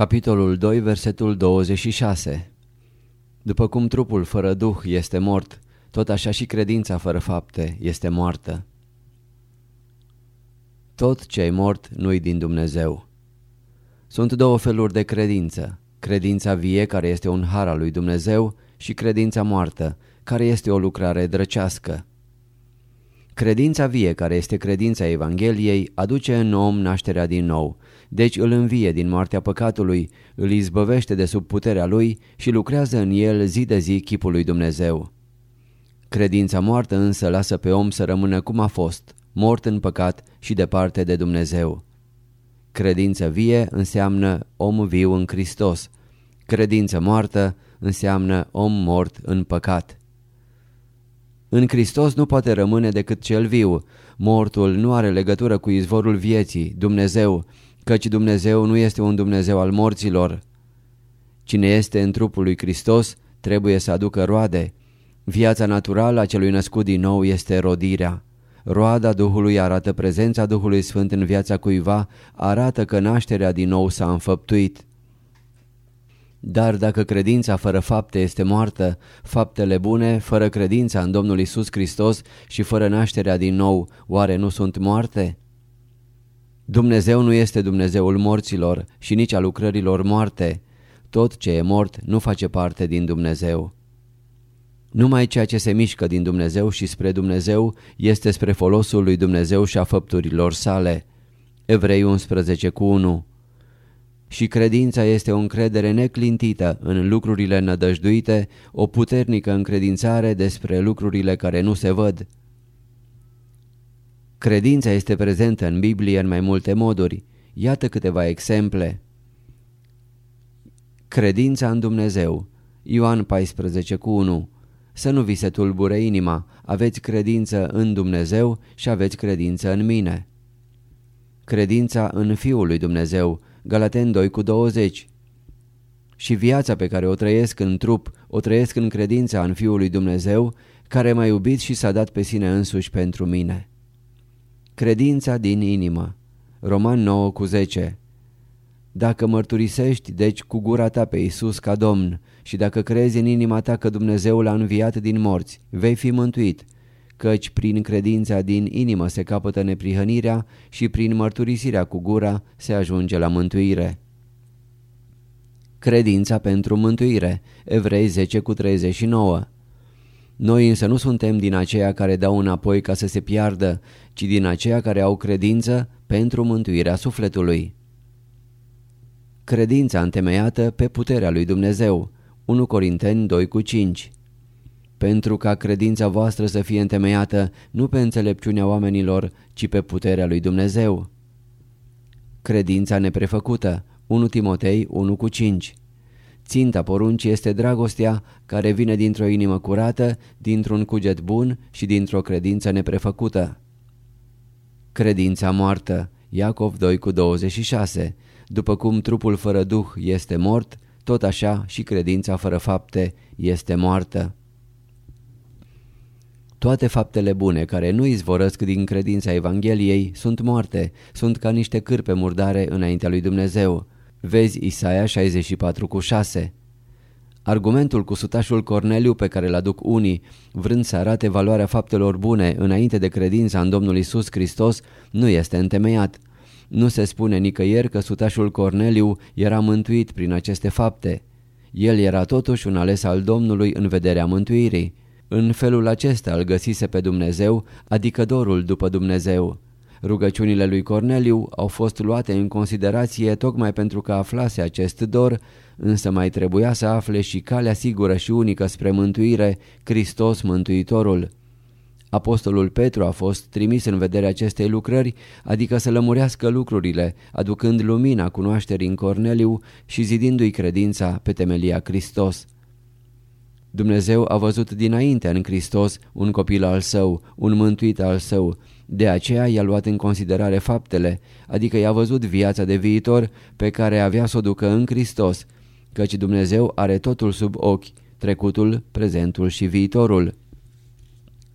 Capitolul 2, versetul 26 După cum trupul fără duh este mort, tot așa și credința fără fapte este moartă. Tot ce e mort nu-i din Dumnezeu. Sunt două feluri de credință, credința vie care este un har al lui Dumnezeu și credința moartă, care este o lucrare drăcească. Credința vie, care este credința Evangheliei, aduce în om nașterea din nou, deci îl învie din moartea păcatului, îl izbăvește de sub puterea lui și lucrează în el zi de zi chipul lui Dumnezeu. Credința moartă însă lasă pe om să rămână cum a fost, mort în păcat și departe de Dumnezeu. Credință vie înseamnă om viu în Hristos. Credință moartă înseamnă om mort în păcat. În Hristos nu poate rămâne decât cel viu. Mortul nu are legătură cu izvorul vieții, Dumnezeu, căci Dumnezeu nu este un Dumnezeu al morților. Cine este în trupul lui Hristos trebuie să aducă roade. Viața naturală a celui născut din nou este rodirea. Roada Duhului arată prezența Duhului Sfânt în viața cuiva, arată că nașterea din nou s-a înfăptuit. Dar dacă credința fără fapte este moartă, faptele bune, fără credința în Domnul Isus Hristos și fără nașterea din nou, oare nu sunt moarte? Dumnezeu nu este Dumnezeul morților și nici a lucrărilor moarte. Tot ce e mort nu face parte din Dumnezeu. Numai ceea ce se mișcă din Dumnezeu și spre Dumnezeu este spre folosul lui Dumnezeu și a făpturilor sale. Evrei 11 cu 1 și credința este o încredere neclintită în lucrurile nădăjduite, o puternică încredințare despre lucrurile care nu se văd. Credința este prezentă în Biblie în mai multe moduri. Iată câteva exemple. Credința în Dumnezeu Ioan 14 cu 1 Să nu vi se tulbure inima, aveți credință în Dumnezeu și aveți credință în mine. Credința în Fiul lui Dumnezeu Galaten 2 cu 20 Și viața pe care o trăiesc în trup, o trăiesc în credința în Fiul lui Dumnezeu, care m-a iubit și s-a dat pe sine însuși pentru mine. Credința din inimă. Roman 9 cu 10 Dacă mărturisești, deci, cu gura ta pe Iisus ca Domn și dacă crezi în inima ta că Dumnezeu l-a înviat din morți, vei fi mântuit, căci prin credința din inimă se capătă neprihănirea și prin mărturisirea cu gura se ajunge la mântuire. Credința pentru mântuire, Evrei 10 cu 39 Noi însă nu suntem din aceia care dau înapoi ca să se piardă, ci din aceia care au credință pentru mântuirea sufletului. Credința întemeiată pe puterea lui Dumnezeu 1 Corinteni 2 cu 5 pentru ca credința voastră să fie întemeiată nu pe înțelepciunea oamenilor, ci pe puterea lui Dumnezeu. Credința neprefăcută 1 Timotei 1 cu 5 Ținta poruncii este dragostea care vine dintr-o inimă curată, dintr-un cuget bun și dintr-o credință neprefăcută. Credința moartă Iacov 2 cu 26 După cum trupul fără duh este mort, tot așa și credința fără fapte este moartă. Toate faptele bune care nu izvorăsc din credința Evangheliei sunt moarte, sunt ca niște cârpe murdare înaintea lui Dumnezeu. Vezi Isaia 64 cu 6. Argumentul cu sutașul Corneliu pe care îl aduc unii, vrând să arate valoarea faptelor bune înainte de credința în Domnul Isus Hristos, nu este întemeiat. Nu se spune nicăieri că sutașul Corneliu era mântuit prin aceste fapte. El era totuși un ales al Domnului în vederea mântuirii. În felul acesta îl găsise pe Dumnezeu, adică dorul după Dumnezeu. Rugăciunile lui Corneliu au fost luate în considerație tocmai pentru că aflase acest dor, însă mai trebuia să afle și calea sigură și unică spre mântuire, Hristos Mântuitorul. Apostolul Petru a fost trimis în vederea acestei lucrări, adică să lămurească lucrurile, aducând lumina cunoașterii în Corneliu și zidindu-i credința pe temelia Hristos. Dumnezeu a văzut dinainte în Hristos un copil al său, un mântuit al său, de aceea i-a luat în considerare faptele, adică i-a văzut viața de viitor pe care avea să o ducă în Hristos, căci Dumnezeu are totul sub ochi, trecutul, prezentul și viitorul.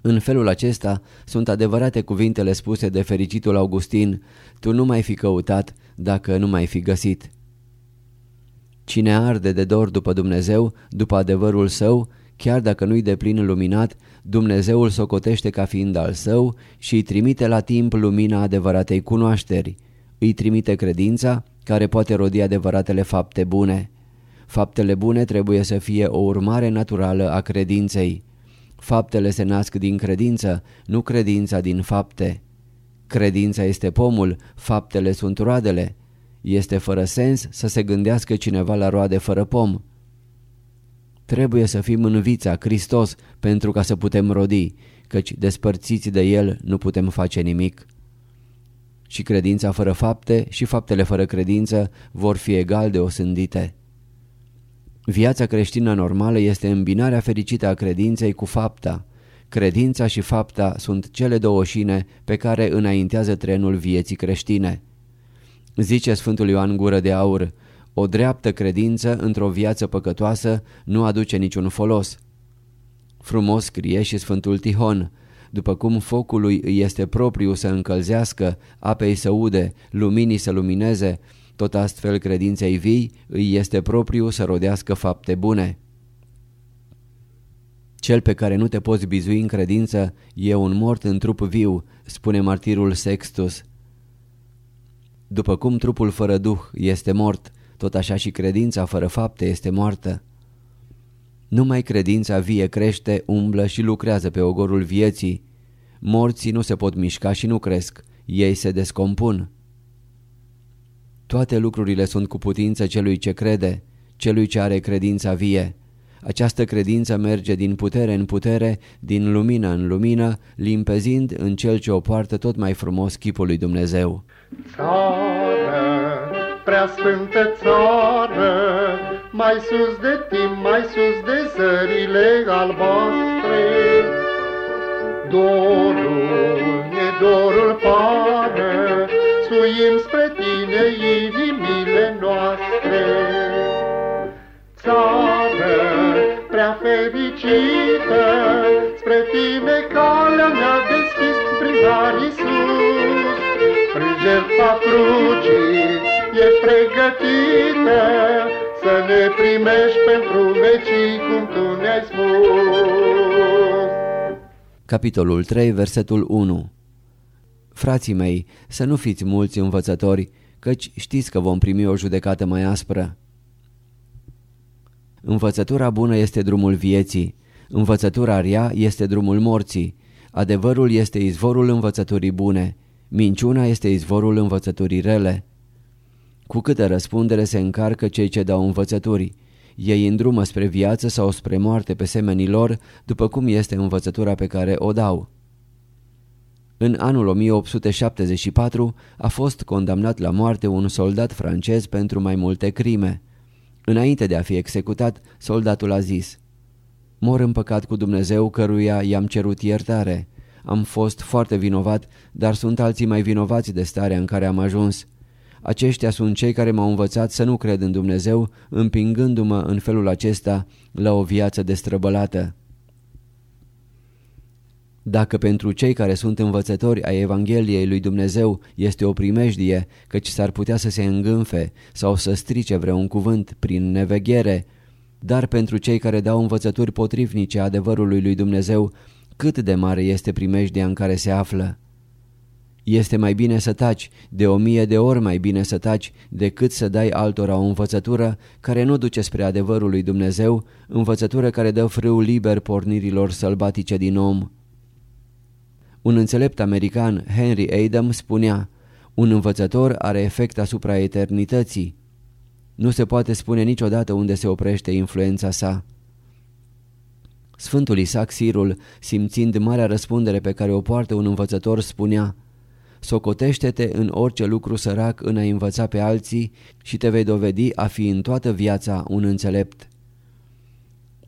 În felul acesta sunt adevărate cuvintele spuse de fericitul Augustin, tu nu mai fi căutat dacă nu mai fi găsit. Cine arde de dor după Dumnezeu, după adevărul său, chiar dacă nu-i de plin luminat, Dumnezeu îl socotește ca fiind al său și îi trimite la timp lumina adevăratei cunoașteri. Îi trimite credința care poate rodi adevăratele fapte bune. Faptele bune trebuie să fie o urmare naturală a credinței. Faptele se nasc din credință, nu credința din fapte. Credința este pomul, faptele sunt roadele. Este fără sens să se gândească cineva la roade fără pom. Trebuie să fim în vița Hristos pentru ca să putem rodi, căci despărțiți de El nu putem face nimic. Și credința fără fapte și faptele fără credință vor fi egal de osândite. Viața creștină normală este îmbinarea fericită a credinței cu fapta. Credința și fapta sunt cele două șine pe care înaintează trenul vieții creștine. Zice Sfântul Ioan Gură de Aur, o dreaptă credință într-o viață păcătoasă nu aduce niciun folos. Frumos scrie și Sfântul Tihon, după cum focului îi este propriu să încălzească, apei să ude, luminii să lumineze, tot astfel credinței vii îi este propriu să rodească fapte bune. Cel pe care nu te poți bizui în credință e un mort în trup viu, spune martirul Sextus. După cum trupul fără duh este mort, tot așa și credința fără fapte este moartă. Numai credința vie crește, umblă și lucrează pe ogorul vieții. Morții nu se pot mișca și nu cresc, ei se descompun. Toate lucrurile sunt cu putință celui ce crede, celui ce are credința vie. Această credință merge din putere în putere, din lumină în lumină, limpezind în cel ce o poartă tot mai frumos chipul lui Dumnezeu. Țară, prea sfântă țară, mai sus de timp, mai sus de zările albastre, dorul, ne dorul pare, suim spre tine inimile noastre. Țară prea fericită, spre tine calea ne-a deschis prin dar Iisus. Prin jertfa crucii ești pregătită, să ne primești pentru vecii cum tu ne-ai spus. Capitolul 3, versetul 1 Frații mei, să nu fiți mulți învățători, căci știți că vom primi o judecată mai aspră. Învățătura bună este drumul vieții, învățătura rea este drumul morții, adevărul este izvorul învățăturii bune, minciuna este izvorul învățăturii rele. Cu câtă răspundere se încarcă cei ce dau învățături, ei îndrumă spre viață sau spre moarte pe semenii lor, după cum este învățătura pe care o dau. În anul 1874 a fost condamnat la moarte un soldat francez pentru mai multe crime. Înainte de a fi executat, soldatul a zis Mor în păcat cu Dumnezeu căruia i-am cerut iertare. Am fost foarte vinovat, dar sunt alții mai vinovați de starea în care am ajuns. Aceștia sunt cei care m-au învățat să nu cred în Dumnezeu, împingându-mă în felul acesta la o viață destrăbălată. Dacă pentru cei care sunt învățători ai Evangheliei lui Dumnezeu este o primejdie, căci s-ar putea să se îngânfe sau să strice vreun cuvânt prin neveghere, dar pentru cei care dau învățături potrivnice adevărului lui Dumnezeu, cât de mare este primejdia în care se află. Este mai bine să taci, de o mie de ori mai bine să taci, decât să dai altora o învățătură care nu duce spre adevărul lui Dumnezeu, învățătură care dă frâu liber pornirilor sălbatice din om. Un înțelept american, Henry Adam, spunea Un învățător are efect asupra eternității. Nu se poate spune niciodată unde se oprește influența sa. Sfântul Isaac Sirul, simțind marea răspundere pe care o poartă un învățător, spunea Socotește-te în orice lucru sărac în a învăța pe alții și te vei dovedi a fi în toată viața un înțelept.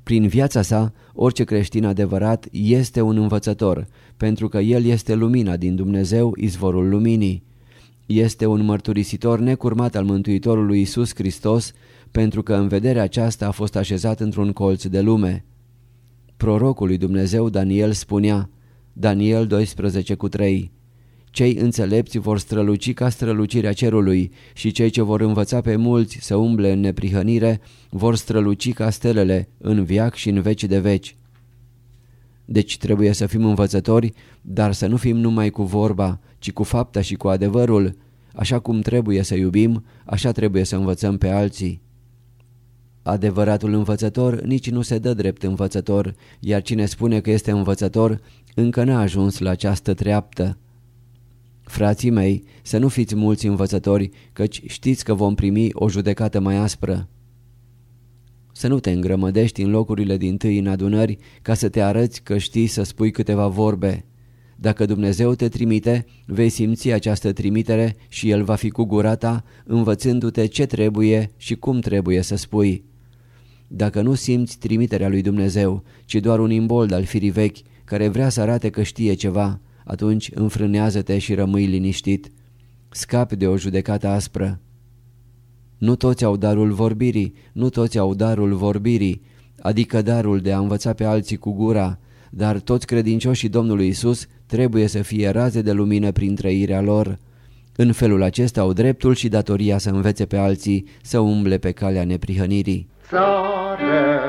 Prin viața sa, orice creștin adevărat este un învățător, pentru că el este lumina din Dumnezeu, izvorul luminii. Este un mărturisitor necurmat al Mântuitorului Isus Hristos, pentru că în vederea aceasta a fost așezat într-un colț de lume. Prorocul lui Dumnezeu Daniel spunea, Daniel 12 cu 3, Cei înțelepți vor străluci ca strălucirea cerului și cei ce vor învăța pe mulți să umble în neprihănire vor străluci ca stelele în viac și în veci de veci. Deci trebuie să fim învățători, dar să nu fim numai cu vorba, ci cu fapta și cu adevărul. Așa cum trebuie să iubim, așa trebuie să învățăm pe alții. Adevăratul învățător nici nu se dă drept învățător, iar cine spune că este învățător încă n-a ajuns la această treaptă. Frații mei, să nu fiți mulți învățători, căci știți că vom primi o judecată mai aspră. Să nu te îngrămădești în locurile din tâi în adunări ca să te arăți că știi să spui câteva vorbe. Dacă Dumnezeu te trimite, vei simți această trimitere și El va fi cu gura ta, învățându-te ce trebuie și cum trebuie să spui. Dacă nu simți trimiterea lui Dumnezeu, ci doar un imbold al firii vechi care vrea să arate că știe ceva, atunci înfrânează-te și rămâi liniștit. Scapi de o judecată aspră. Nu toți au darul vorbirii, nu toți au darul vorbirii, adică darul de a învăța pe alții cu gura, dar toți credincioșii Domnului Isus trebuie să fie raze de lumină prin trăirea lor. În felul acesta au dreptul și datoria să învețe pe alții să umble pe calea neprihănirii. Țară,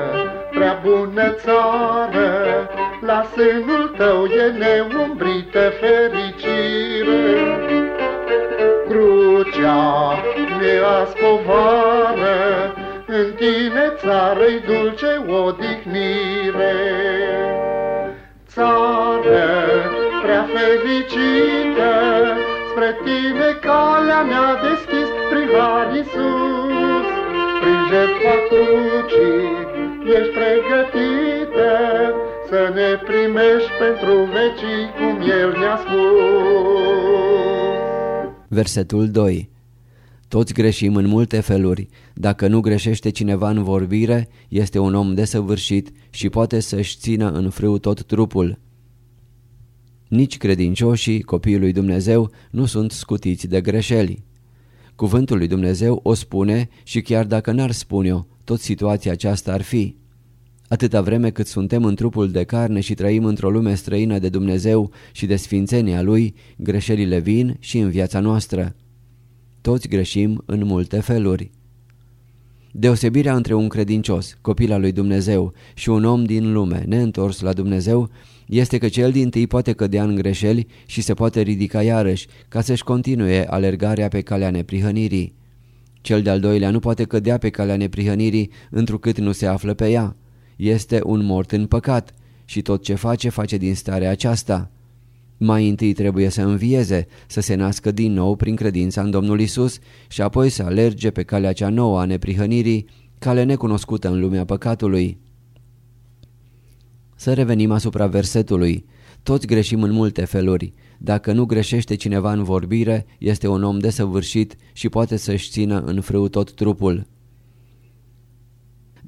prea bună țară, la sânul tău e neumbrită fericire. Crucea neascovară, în tine țară-i dulce odihnire. Țară prea fericită, spre tine calea mi-a deschis privar Iisus. Prin jertfa crucii ești pregătită, să ne primești pentru vecii cum El ne-a spus. Versetul 2 Toți greșim în multe feluri. Dacă nu greșește cineva în vorbire, este un om desăvârșit și poate să-și țină în frâu tot trupul. Nici credincioșii, copiii lui Dumnezeu, nu sunt scutiți de greșeli. Cuvântul lui Dumnezeu o spune și chiar dacă n-ar spune-o, tot situația aceasta ar fi. Atâta vreme cât suntem în trupul de carne și trăim într-o lume străină de Dumnezeu și de sfințenia Lui, greșelile vin și în viața noastră. Toți greșim în multe feluri. Deosebirea între un credincios, copil al lui Dumnezeu, și un om din lume, neîntors la Dumnezeu, este că cel din tâi poate cădea în greșeli și se poate ridica iarăși, ca să-și continue alergarea pe calea neprihănirii. Cel de-al doilea nu poate cădea pe calea neprihănirii, întrucât nu se află pe ea. Este un mort în păcat și tot ce face, face din starea aceasta. Mai întâi trebuie să învieze, să se nască din nou prin credința în Domnul Isus și apoi să alerge pe calea cea nouă a neprihănirii, cale necunoscută în lumea păcatului. Să revenim asupra versetului. Toți greșim în multe feluri. Dacă nu greșește cineva în vorbire, este un om desăvârșit și poate să-și țină în frâu tot trupul.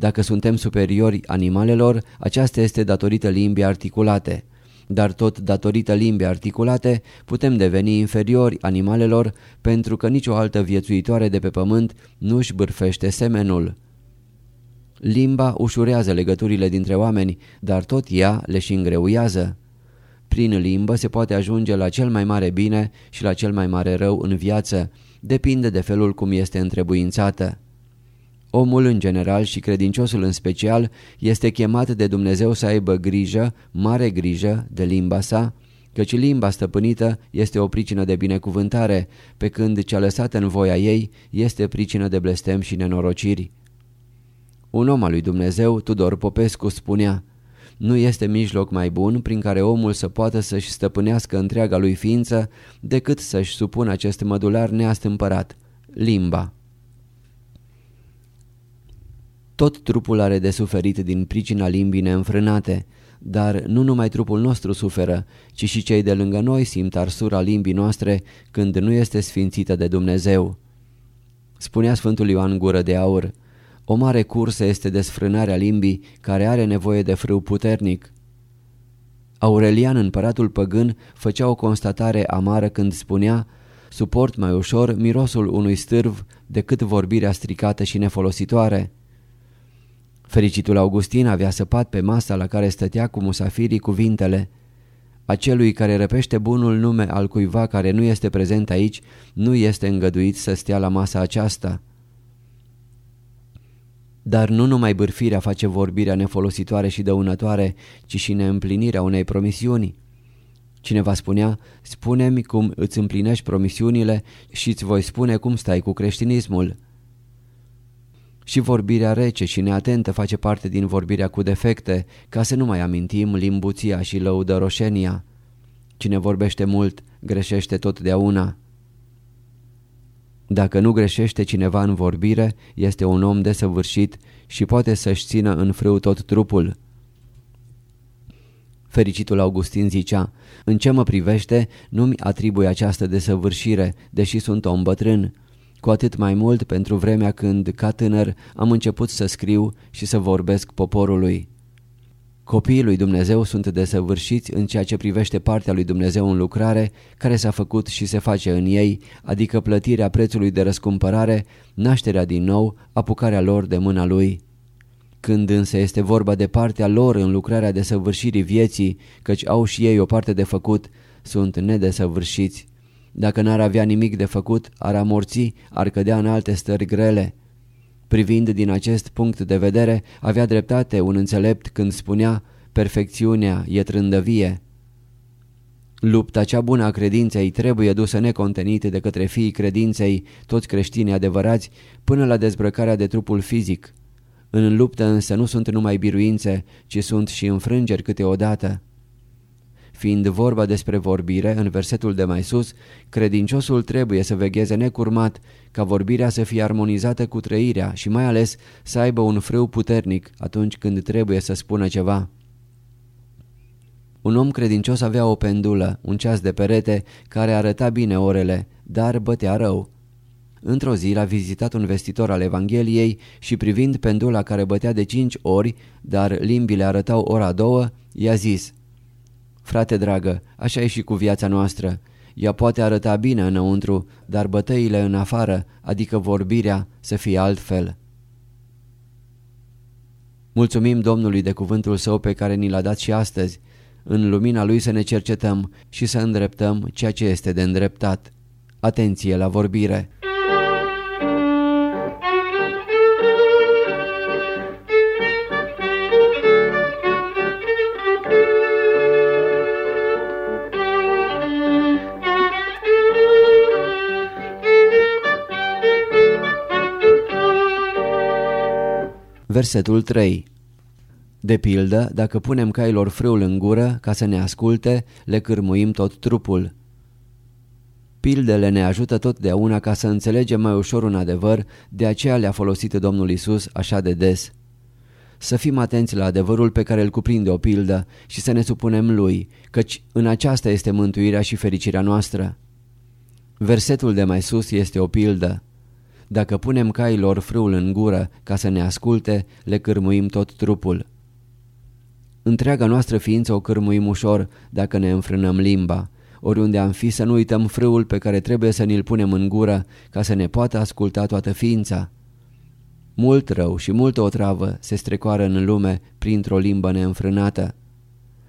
Dacă suntem superiori animalelor, aceasta este datorită limbii articulate. Dar tot datorită limbii articulate putem deveni inferiori animalelor pentru că nicio altă viețuitoare de pe pământ nu își bârfește semenul. Limba ușurează legăturile dintre oameni, dar tot ea le și îngreuiază. Prin limbă se poate ajunge la cel mai mare bine și la cel mai mare rău în viață, depinde de felul cum este întrebuințată. Omul în general și credinciosul în special este chemat de Dumnezeu să aibă grijă, mare grijă, de limba sa, căci limba stăpânită este o pricină de binecuvântare, pe când cea lăsată în voia ei este pricină de blestem și nenorociri. Un om al lui Dumnezeu, Tudor Popescu, spunea Nu este mijloc mai bun prin care omul să poată să-și stăpânească întreaga lui ființă decât să-și supună acest mădular neastâmpărat, limba. Tot trupul are de suferit din pricina limbii neînfrânate, dar nu numai trupul nostru suferă, ci și cei de lângă noi simt arsura limbii noastre când nu este sfințită de Dumnezeu. Spunea Sfântul Ioan Gură de Aur, o mare cursă este desfrânarea limbii care are nevoie de frâu puternic. Aurelian, împăratul păgân, făcea o constatare amară când spunea suport mai ușor mirosul unui stârv decât vorbirea stricată și nefolositoare. Fericitul Augustin avea săpat pe masa la care stătea cu musafirii cuvintele Acelui care răpește bunul nume al cuiva care nu este prezent aici, nu este îngăduit să stea la masa aceasta. Dar nu numai bârfirea face vorbirea nefolositoare și dăunătoare, ci și neîmplinirea unei promisiuni. Cineva spunea, spune-mi cum îți împlinești promisiunile și îți voi spune cum stai cu creștinismul. Și vorbirea rece și neatentă face parte din vorbirea cu defecte, ca să nu mai amintim limbuția și lăudăroșenia. Cine vorbește mult, greșește totdeauna. Dacă nu greșește cineva în vorbire, este un om desăvârșit și poate să-și țină în frâu tot trupul. Fericitul Augustin zicea, în ce mă privește, nu-mi atribui această desăvârșire, deși sunt om bătrân. Cu atât mai mult pentru vremea când, ca tânăr, am început să scriu și să vorbesc poporului. Copiii lui Dumnezeu sunt desăvârșiți în ceea ce privește partea lui Dumnezeu în lucrare, care s-a făcut și se face în ei, adică plătirea prețului de răscumpărare, nașterea din nou, apucarea lor de mâna lui. Când însă este vorba de partea lor în lucrarea de săvârșirii vieții, căci au și ei o parte de făcut, sunt nedesăvârșiți. Dacă n-ar avea nimic de făcut, ar amorți, ar cădea în alte stări grele. Privind din acest punct de vedere, avea dreptate un înțelept când spunea perfecțiunea e trândăvie. Lupta cea bună a credinței trebuie dusă necontenit de către fiii credinței, toți creștinii adevărați, până la dezbrăcarea de trupul fizic. În luptă însă nu sunt numai biruințe, ci sunt și înfrângeri câteodată. Fiind vorba despre vorbire, în versetul de mai sus, credinciosul trebuie să vegheze necurmat ca vorbirea să fie armonizată cu trăirea și mai ales să aibă un frâu puternic atunci când trebuie să spună ceva. Un om credincios avea o pendulă, un ceas de perete, care arăta bine orele, dar bătea rău. Într-o zi l-a vizitat un vestitor al Evangheliei și privind pendula care bătea de cinci ori, dar limbile arătau ora două, i-a zis Frate dragă, așa e și cu viața noastră. Ea poate arăta bine înăuntru, dar bătăile în afară, adică vorbirea, să fie altfel. Mulțumim Domnului de cuvântul său pe care ni l-a dat și astăzi. În lumina lui să ne cercetăm și să îndreptăm ceea ce este de îndreptat. Atenție la vorbire! Versetul 3 De pildă, dacă punem cailor frâul în gură ca să ne asculte, le cârmuim tot trupul. Pildele ne ajută totdeauna ca să înțelegem mai ușor un adevăr, de aceea le-a folosit Domnul Isus așa de des. Să fim atenți la adevărul pe care îl cuprinde o pildă și să ne supunem lui, căci în aceasta este mântuirea și fericirea noastră. Versetul de mai sus este o pildă. Dacă punem cailor frâul în gură ca să ne asculte, le cârmuim tot trupul. Întreaga noastră ființă o cârmuim ușor dacă ne înfrânăm limba. Oriunde am fi să nu uităm frâul pe care trebuie să ne-l punem în gură ca să ne poată asculta toată ființa. Mult rău și multă otravă se strecoară în lume printr-o limbă neînfrânată.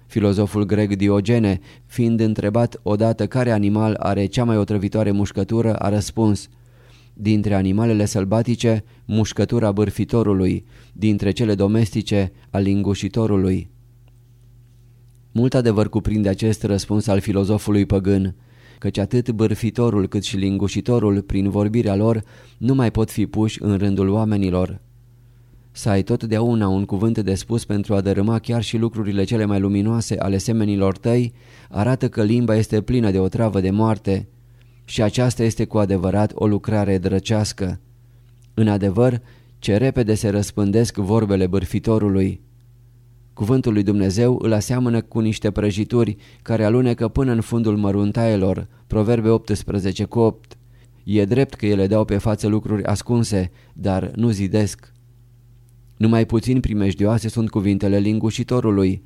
Filozoful grec Diogene, fiind întrebat odată care animal are cea mai otrăvitoare mușcătură, a răspuns – dintre animalele sălbatice, mușcătura bârfitorului, dintre cele domestice, a lingușitorului. Mult adevăr cuprinde acest răspuns al filozofului păgân, căci atât bârfitorul cât și lingușitorul, prin vorbirea lor, nu mai pot fi puși în rândul oamenilor. Să ai totdeauna un cuvânt de spus pentru a dărâma chiar și lucrurile cele mai luminoase ale semenilor tăi, arată că limba este plină de o travă de moarte, și aceasta este cu adevărat o lucrare drăcească. În adevăr, ce repede se răspândesc vorbele bârfitorului. Cuvântul lui Dumnezeu îl aseamănă cu niște prăjituri care alunecă până în fundul măruntaielor, Proverbe 18 cu 8. E drept că ele dau pe față lucruri ascunse, dar nu zidesc. Numai puțin primejdioase sunt cuvintele lingușitorului.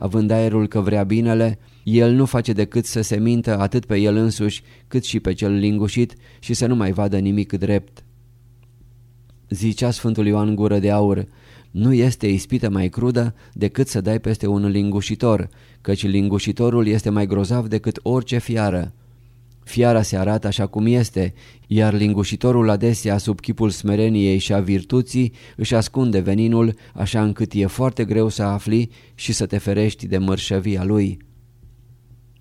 Având aerul că vrea binele, el nu face decât să se mintă atât pe el însuși cât și pe cel lingușit și să nu mai vadă nimic drept. Zicea Sfântul Ioan Gură de Aur, Nu este ispită mai crudă decât să dai peste un lingușitor, căci lingușitorul este mai grozav decât orice fiară. Fiara se arată așa cum este, iar lingușitorul adesea sub chipul smereniei și a virtuții își ascunde veninul așa încât e foarte greu să afli și să te ferești de mărșăvia lui.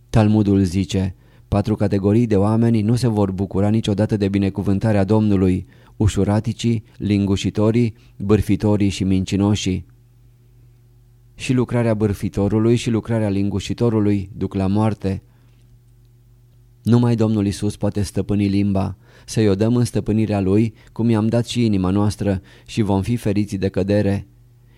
Talmudul zice, patru categorii de oameni nu se vor bucura niciodată de binecuvântarea Domnului, ușuraticii, lingușitorii, bârfitorii și mincinoșii. Și lucrarea bârfitorului și lucrarea lingușitorului duc la moarte. Numai Domnul Isus poate stăpâni limba, să-i o dăm în stăpânirea Lui, cum i-am dat și inima noastră și vom fi feriți de cădere.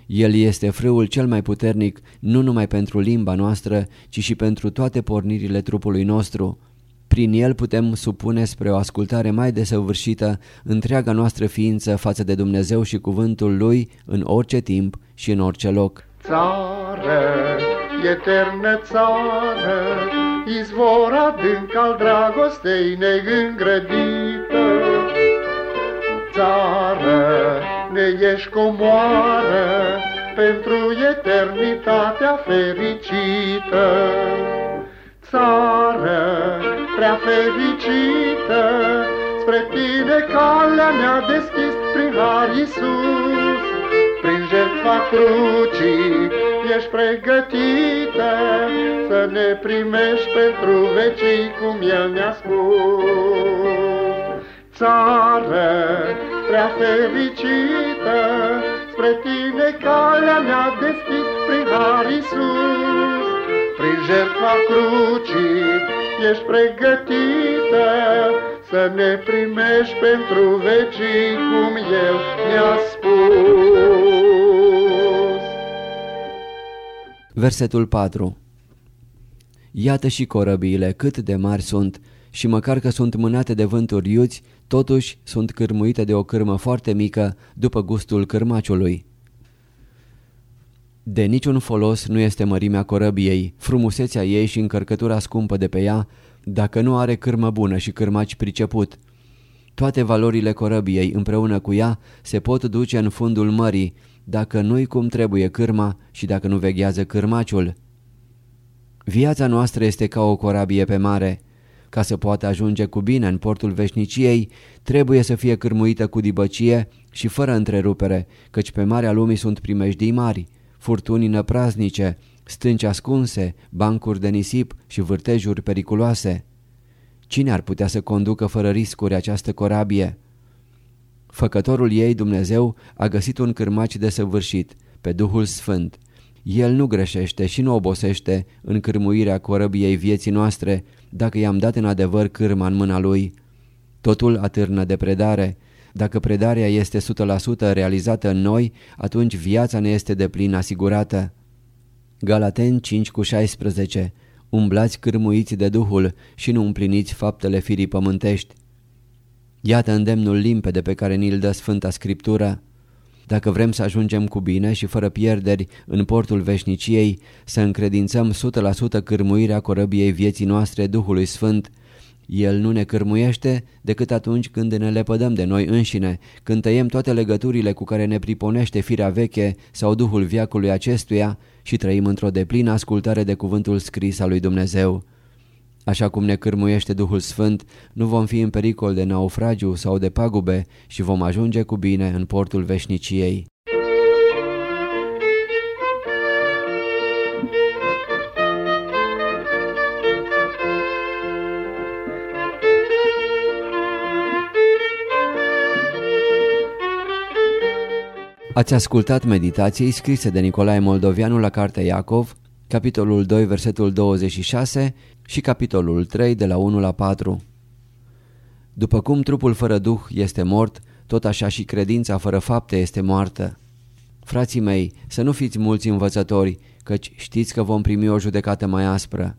El este frâul cel mai puternic, nu numai pentru limba noastră, ci și pentru toate pornirile trupului nostru. Prin el putem supune spre o ascultare mai desăvârșită întreaga noastră ființă față de Dumnezeu și cuvântul Lui în orice timp și în orice loc. Țară, eternă țară, izvor adânc al dragostei neîngrădită. Țară, ne ești comoară pentru eternitatea fericită. Țară, prea fericită, spre tine calea ne-a deschis prin Har Iisus. Prin jertfa crucii ești pregătită să ne primești pentru vecii cum El ne-a spus. Țară prea fericită, spre tine calea ne-a deschis prin Har Iisus. Prin jertfa crucii ești pregătită să ne primești pentru vecii cum El ne-a spus. Versetul 4 Iată și corăbiile cât de mari sunt și măcar că sunt mânate de vânturi iuți, totuși sunt cârmuite de o cârmă foarte mică după gustul cârmaciului. De niciun folos nu este mărimea corăbiei, frumusețea ei și încărcătura scumpă de pe ea, dacă nu are cârmă bună și cârmaci priceput. Toate valorile corăbiei împreună cu ea se pot duce în fundul mării, dacă nu-i cum trebuie cârma și dacă nu veghează cârmaciul. Viața noastră este ca o corabie pe mare. Ca să poată ajunge cu bine în portul veșniciei, trebuie să fie cârmuită cu dibăcie și fără întrerupere, căci pe marea lumii sunt primejdii mari, furtuni năpraznice, stânci ascunse, bancuri de nisip și vârtejuri periculoase. Cine ar putea să conducă fără riscuri această corabie? Făcătorul ei, Dumnezeu, a găsit un cârmaci desăvârșit, pe Duhul Sfânt. El nu greșește și nu obosește în cârmuirea corăbiei vieții noastre, dacă i-am dat în adevăr cârma în mâna lui. Totul atârnă de predare. Dacă predarea este 100% realizată în noi, atunci viața ne este de plin asigurată. Galaten 5 cu 16 Umblați cârmuiți de Duhul și nu împliniți faptele firii pământești. Iată îndemnul limpede pe care ni-l dă Sfânta Scriptură. Dacă vrem să ajungem cu bine și fără pierderi în portul veșniciei, să încredințăm 100% cârmuirea corăbiei vieții noastre Duhului Sfânt, el nu ne cârmuiește decât atunci când ne lepădăm de noi înșine, când tăiem toate legăturile cu care ne priponește firea veche sau Duhul viacului acestuia și trăim într-o deplină ascultare de cuvântul scris al lui Dumnezeu. Așa cum ne cârmuiește Duhul Sfânt, nu vom fi în pericol de naufragiu sau de pagube și vom ajunge cu bine în portul veșniciei. Ați ascultat meditații scrise de Nicolae Moldovianu la Cartea Iacov, capitolul 2, versetul 26 și capitolul 3, de la 1 la 4. După cum trupul fără duh este mort, tot așa și credința fără fapte este moartă. Frații mei, să nu fiți mulți învățători, căci știți că vom primi o judecată mai aspră.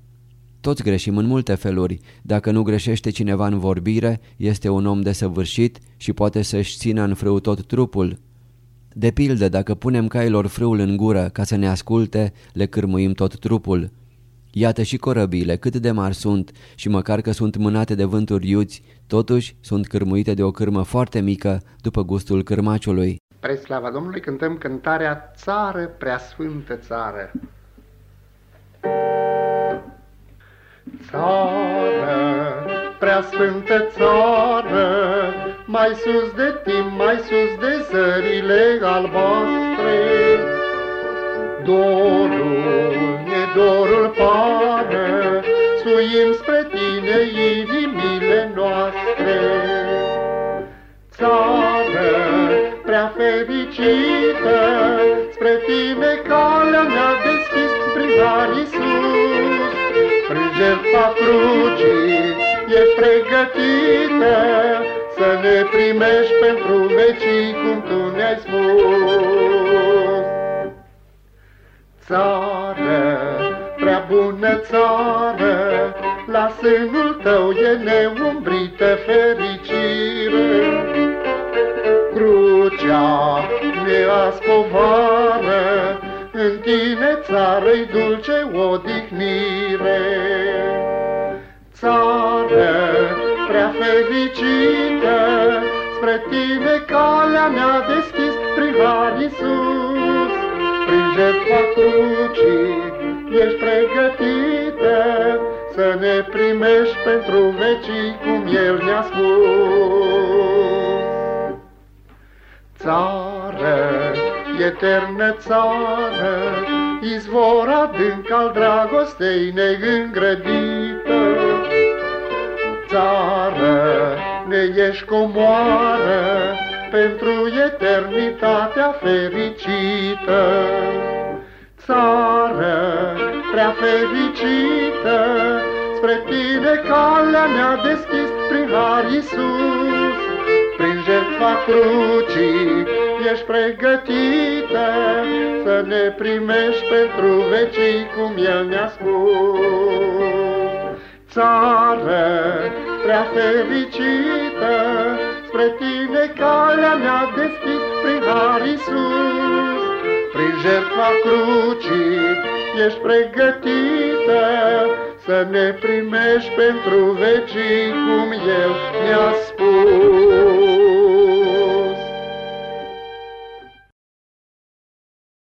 Toți greșim în multe feluri. Dacă nu greșește cineva în vorbire, este un om desăvârșit și poate să-și țină în frâu tot trupul. De pildă, dacă punem cailor frâul în gură ca să ne asculte, le cârmuim tot trupul. Iată și corăbiile cât de mari sunt și măcar că sunt mânate de vânturi iuți, totuși sunt cârmuite de o cârmă foarte mică după gustul cârmaciului. Pre slava Domnului cântăm cântarea Țară, preasfântă țară. Țară, preasfântă țară, mai sus de timp, mai sus de zările albastre, dorul, ne dorul pare, suim spre tine inimile noastre. Țară, prea fericită, spre tine calea ne-a deschis prin Iisus, prin jertfa crucii ești pregătită să ne primești pentru vecii cum tu ne-ai spus. Țară, prea bună țară, la sânul tău e neumbrită fericire. Crucea ne ascovară, în tine țară-i dulce odihnire. Țară prea fericită, spre tine calea ne-a deschis prin Har Iisus. Prin jertfa crucii ești pregătită să ne primești pentru vecii cum El ne-a spus. Țară, eternă țară, izvor adânc al dragostei neîngrădită. Țară, ne ești comoară pentru eternitatea fericită. Țară, prea fericită, spre tine calea ne-a deschis prin Har Iisus. Prin jertfa crucii ești pregătită să ne primești pentru vecii cum El ne-a spus. Țară prea fericită, spre tine calea ne-a deschis prin Har Iisus. Prin jertfa crucii ești pregătită să ne primești pentru vecii cum El ne-a spus.